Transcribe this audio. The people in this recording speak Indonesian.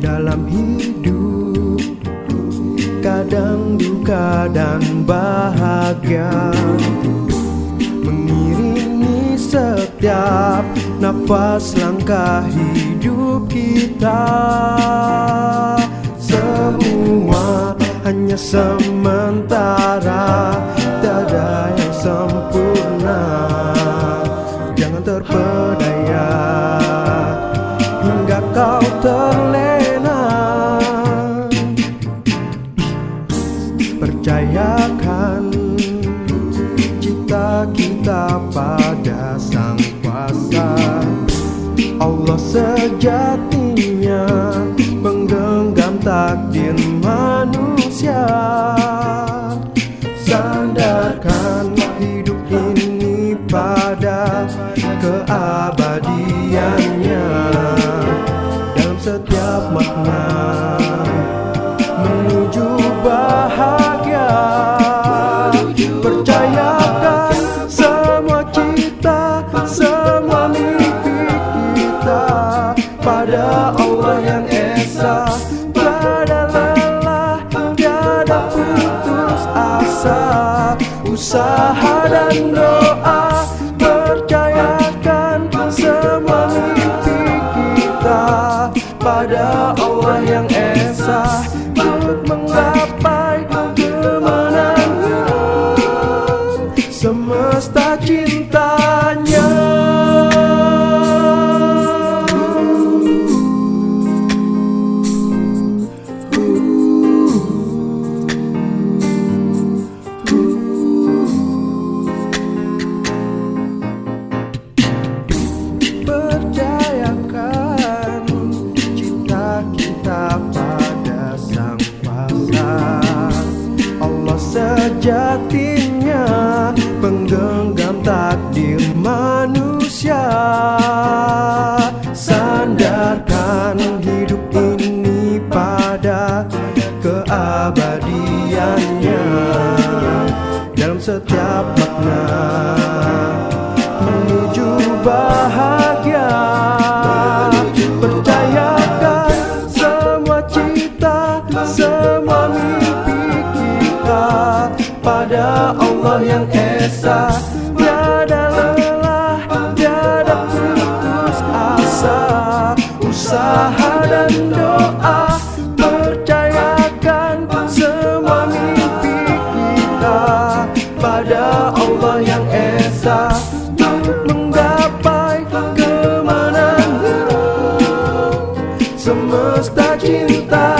dalam hidup Kadang duka dan bahagia Mengiringi setiap nafas langkah hidup kita. Semua hanya sementara Tiada yang sempurna. Jangan terpedaya Hingga kau terlena kita pada Sang Kuasa. Allah sejatinya Penggenggam takdir manusia. Sandarkan hidup ini pada keabadiannya. Dalam setiap makna Percayakan semua cita Semua mimpi kita Pada Allah yang Esa. Tiada lelah, tiada putus asa. Usaha dan doa Percayakan semua mimpi kita Pada Allah yang Esa. Untuk menggapai Semesta cintanya. Percayakan cinta kita pada penggenggam takdir manusia. Sandarkan hidup ini pada keabadiannya. Dalam setiap makna menuju bahagia. Percayakan semua cita, semua mimpi kita Pada Allah yang Semesta